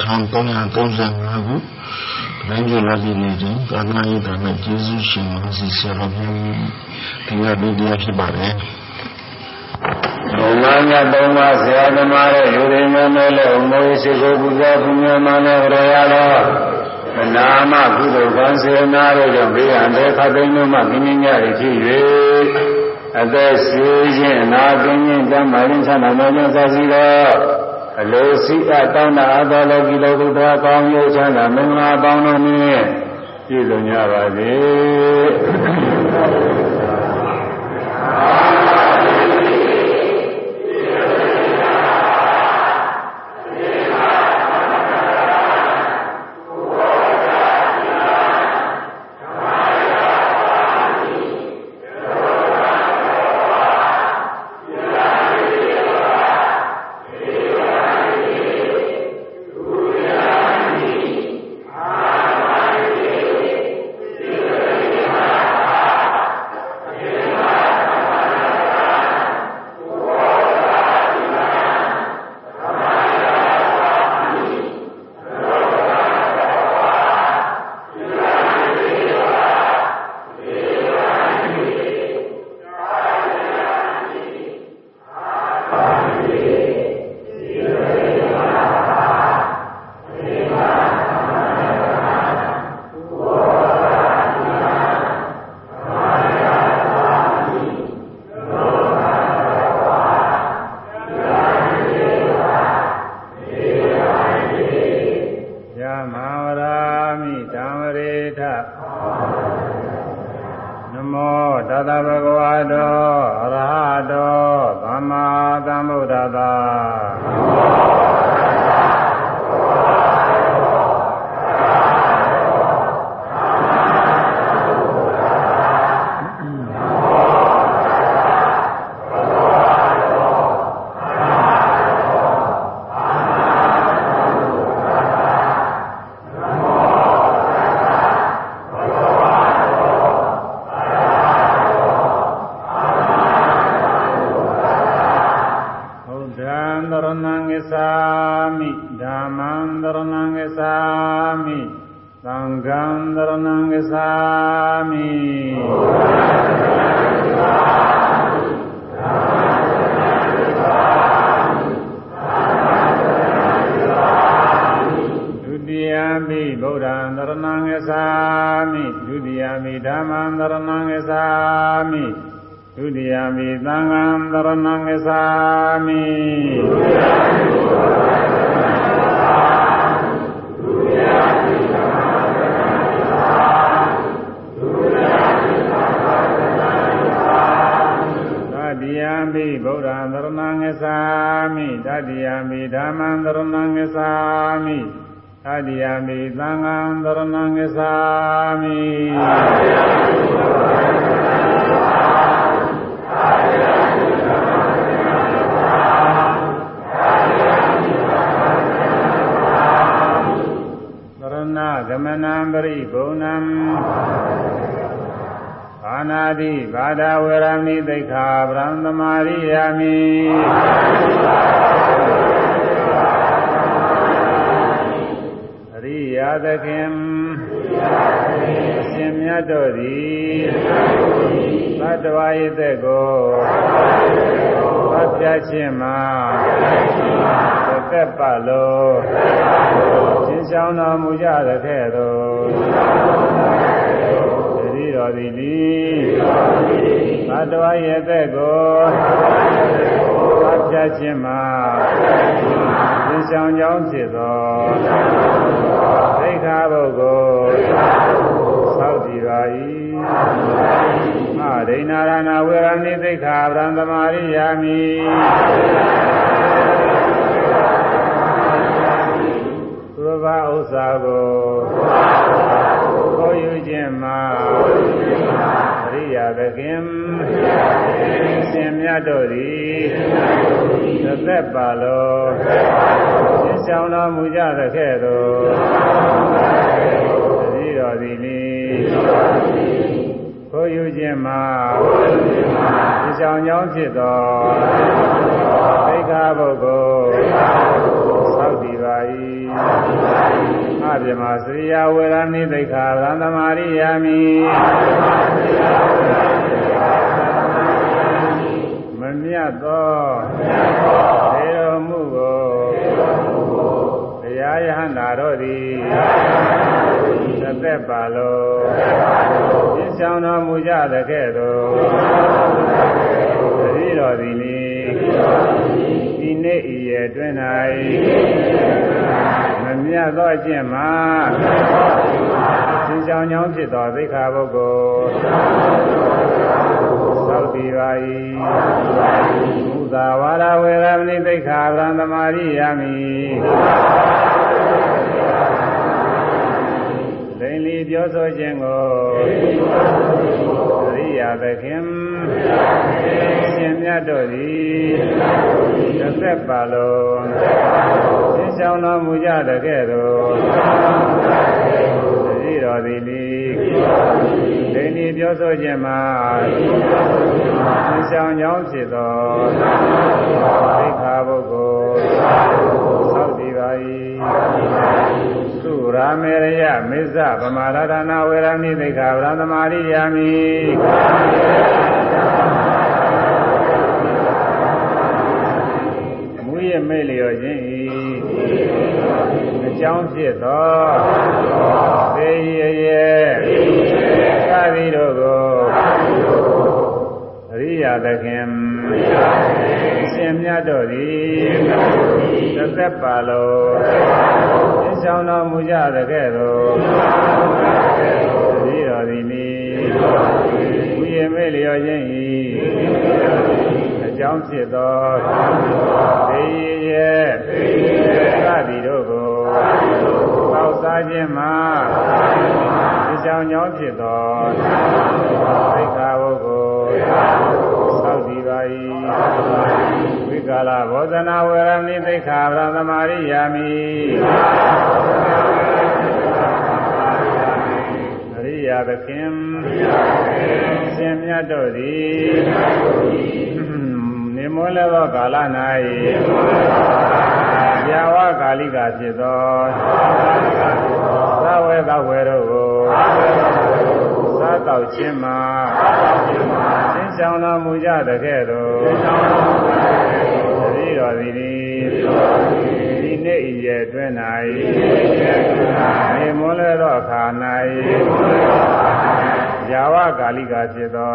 1335ခုမိုင်းကျလာပြည်နယ်တွင်ကာနာယိတာနဲ့ကျေးဇူးရှင်မဆီဆရာတော်ဘုရားတရားဒေသနာဖြစ်ပါတယ်။ဘုရားမြတ်သုံးပါးဆရာသမားတို့ယူရင်းမဲမဲလို့မိုးရှိကိုပူဇော်ပူဇော်မှလည်းရရတော့မနာမကုသိုလ်ကံစေနာတို့ကြောင့်ဘေးအန္တရာယ်ခတ်သိမ်းလို့မှပြင်းပြင်းရည်ဖြစ်၍အသက်ရှင်ခြင်းအနာကင်းခြင်းတမ်းမာရင်းဆန္ဒမောင်းဆာစီတော့ အလိုစီအတောင်းတအသောလောကီလောကုတ္တရာကောင်းမျိုးချမ်းသာမင်္ဂလာပေါင်းတို့နှင့်ပြည့်စုံကြပါစေ။ တ္တိယာမိဓမ္မံသရဏံဂစ္ဆာမိတတ္တိယာမိသံဃံသရဏံဂစ္ဆာမိသရဏဂမနံပရိဘုံနံ နာတိဘာဒဝရမိသိက္ခာဗြဟ္မမာရိယာမိအရိယာသခင်ရှင်မြတ်တို့သည်သတ္တဝါ၏သက်ကိုသတ်ပြခြင်းမှာသက်ပါလို့ရှင်းဆောင်တော်မူကြသကဲ့သို့ တော်သည်သည်သတ္တဝါရဲ့အသက်ကိုသတ်ဖြတ်ခြင်းမှာသင်ဆောင်ကြောင်းဖြစ်သောသိက္ခာပုဂ္ဂိုလ်သောက်တည်ပါ၏မဒိနာရဏဝေရဏိသိက္ခာဗြဟ္မမာရိယာမိသုဘဥစ္စာကိုသုဘဥစ္စာ ခိုးယူခြင်းမှာသရိယာသခင်ရှင်မြတ်တို့သည်သက်ပါလောရှင်းဆောင်တော်မူကြသကဲ့သို့သတိတော်သည်လီခိုးယူခြင်းမှာရှင်းဆောင်ကြောင်းဖြစ်သောသိက္ခာပုဂ္ဂိုလ် ပြမစရိယဝေရမိသိက္ခာဗရံသမာရိယာမိမမြတ်သောသေတော်မူကိုတရားယဟန္တာတို့သည်သသက်ပါလို့ပြင်းဆောင်တော်မူကြတဲ့ကဲ့သို့သ တိတော်သည်နိဒီနေ့ဤရဲ့အတွင်း၌မမြတ်သောအကျင့်မှာသင်ဆောင်ကြောင်းဖြစ်သောသိက္ခာပုဂ္ဂိုလ်သောက်တည်ပါ၏မူသာဝါရဝေရမဏိသိက္ခာဗရံသမာရိယာမိဒိန်လီပြောဆိုခြင်းကိုသရိယာသခင် ရှင်မြတ်တို့သည်တစ်သက်ပါလုံးသင်ဆောင်တော်မူကြတဲ့ကဲ့သို့သတိတော်သည်နိဒိန်လီပြောဆိုခြင်းမှာသင်ဆောင်ကြောင်းဖြစ်သောသိက္ခာပုဂ္ဂိုလ်သောက်တည်ပါ၏သု ရာမေရယမေဇဗမာရဒနာဝေရဏိသိက္ခာဗရံသမာရိယာမိမူရမေလျောခြင်းဤအကြောင်းဖြစ်သောသေရရဲ့သာတိတို့ကိုအ ရိယာသခင်ရှင်မြတ်တို့သည်သက်သက်ပါလို့သင်ဆောင်တော်မူကြတဲ့ကဲ့သို့သတိတော်သည်နိဝိယမေလျောခြင်းဤအကြောင်းဖြစ်သောသေရဲ့သာတိတို့ကိုပေါက်စားခြင်းမှာဒီဆောင်ကြောင်းဖြစ်သောသိက္ခာပုဂ္ဂိုလ် သောက်တည်ပါ၏ဝိကာလဘောဇနာဝေရမဏိသိက္ခာဗရသမာရိယာမိအရိယာသခင်ရှင်မြတ်တို့သည်နေမောလည်းသောကာလ၌ယာဝကာလိကဖြစ်သောသဝေသဝေတို့ကိုသာတောက်ခြင်းမှာ သင်ဆောင်တော်မူကြတဲ့ကဲ့သို့သတိတော်သည်ဒီနေ့ဤရဲ့အတွင်း၌နေမွန်းလဲသောအခါ၌ယာဝကာလိကဖြစ်သော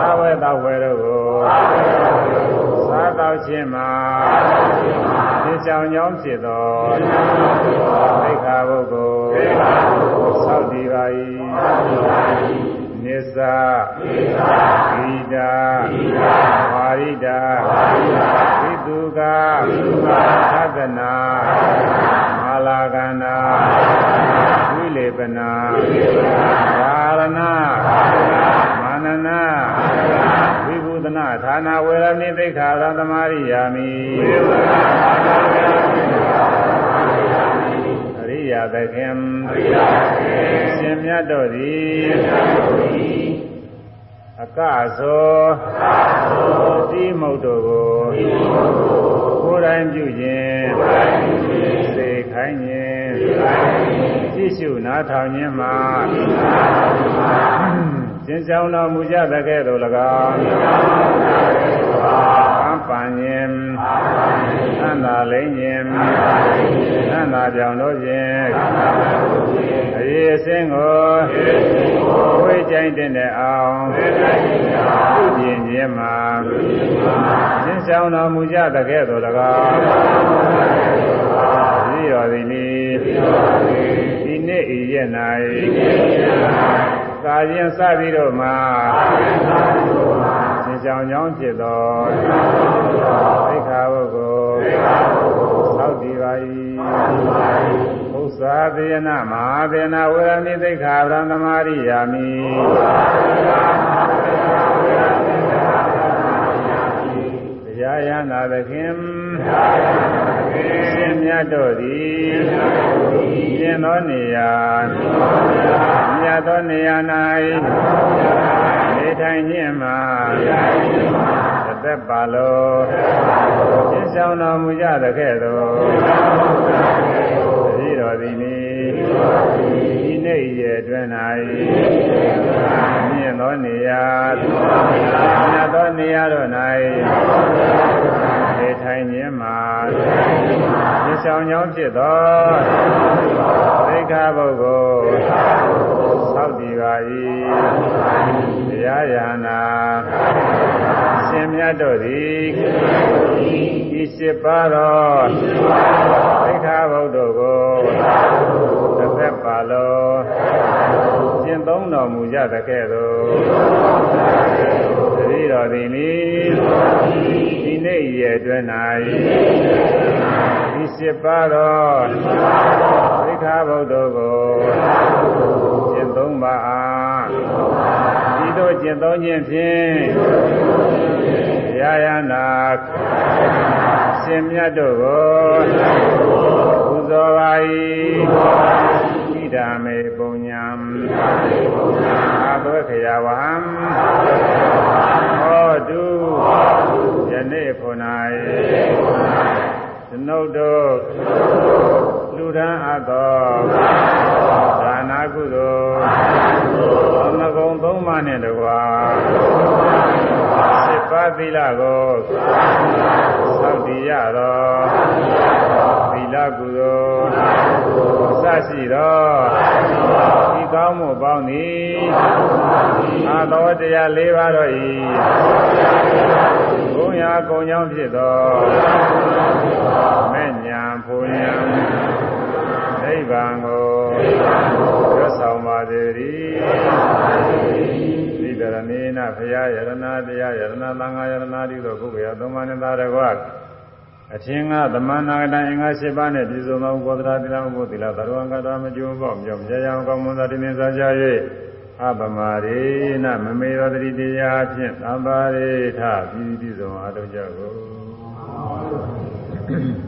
သဝေသဝေတို့ကိုသာတောက်ခြင်းမှာသင်ဆောင်ကြောင်းဖြစ်သောသိက္ခာပုဂ္ဂိုလ်သောက်တည်ပါ၏ နိစ္စဂိတာဝါရိတာဝိတုကသက္ကနာမာလာကန္နာဝိလေပနာသာရဏမာနနာဝိဘုဒနာဌာနာဝေရဏိသိက္ခာရသမารိယာမိအရိယာသခ င်ရှင်မြတ်တို့သည်အကသောတိမုတ်တို့ကိုကိုယ်တိုင်ပြုခြင်းစေခိုင်းခြင်းကြည့်ရှုနားထောင်ခြင်းမှာကျင့်ဆောင်တော်မူကြတဲ့ကဲ့သို့၎င်းအ ပန်ခြင်းသန္တာလိမ့်ခြင်းသန္တာကြောင့်တို့ခြင်းအရေးအစင်းကိုဝိကြိုင်တဲ့အောင်ပြုပြင်ခြင်းမှာကျင့်ဆောင်တော်မူကြတဲ့ကဲ့သို့၎င်းဒီတော်သည်နိဒီနေ့ဤရဲ့၌ကာခြင်းစပြီးတော့မှသင် ဆောင်ကြောင်းဖြစ်သောသိက္ခာပုဂ္ဂိုလ်သောက်တည်ပါ၏ဥစ္စာသေနမဟာသေနဝေရဏိသိက္ခာဗရံသမာရိယာမိတရား ယနာသခင်ရှင်မြတ်တို့သည်မြင်သောနေရာမြတ်သောနေရာ၌နေထိုင်ခြင်းမှာတစ်သက်ပါလို့ရှင်းဆောင်တော်မူကြတဲ့ကဲ့သို့ ပါစေနှင့်ဤနေ့ရဲ့အတွင်း၌မြင့်သောနေရာမြတ်သောနေရာတို့၌နေထိုင်ခြင်းမှာသစ္ဆောင်ကြောင်းဖြစ်သောသိက္ခာပုဂ္ဂိုလ်သောက်တည်ပါ၏တရားရဟနာ ရှင်မြတ်တို့သည်ဤရှိပါသောသိက္ခာပုဒ်တို့ကိုတစ်သက်ပါလုံးကျင့်သုံးတော်မူကြသကဲ့သို့သတိတော်သည်နိဒီနေ့ရဲ့အတွင်း၌ဤရှိပါသောသိက္ခာပုဒ်တို့ကိုကျင့်သုံးပါအား ဤသို့ကျင့်သုံးခြင်းဖြင့်ရာယနာရှင်မြတ်တို့ကိုပူဇော်ပါ၏ဣဒာမေပုံညာအာသဝခယဝဟံဟောတုယနေ့ခု၌သနုတ်တို့လူဒန်းအပ်သောဒါနာကုသိုလ် သမဂုံသုံးပါးနှင့်တကားစေပါသီလကိုသောက်တည်ရသောသီလကုသိုလ်အစရှိသောဒီကောင်းမှုပေါင်းသည်အာသောတရား၄ပါးတို့၏ဘုံရာကုံကြောင့်ဖြစ်သောမဲ့ညာဖူညာနိဗ္ဗာန်ကိုရဆောင်ပါ စေတည်းဒီတရဏိနဖရာယရဏတရားယရဏသံဃာယရဏတိတို့ပုဂ္ဂိုလ်သုံးပါးနဲ့သာတကွာအထင်ကသမဏနာကတံအင်္ဂါ၈ပါးနဲ့ပြည့်စုံသောဘောဓရာတိလဥပ္ပတိလသရဝံကတာမကျိုးပေါ့မြောက်ကြရန်ကောင်းမွန်သောတိနေစားကြ၍အပမရေနမမေသောတတိတရားဖြင့်သံပါရေထပြီးပြည့်စုံအားထုတ်ကြကုန်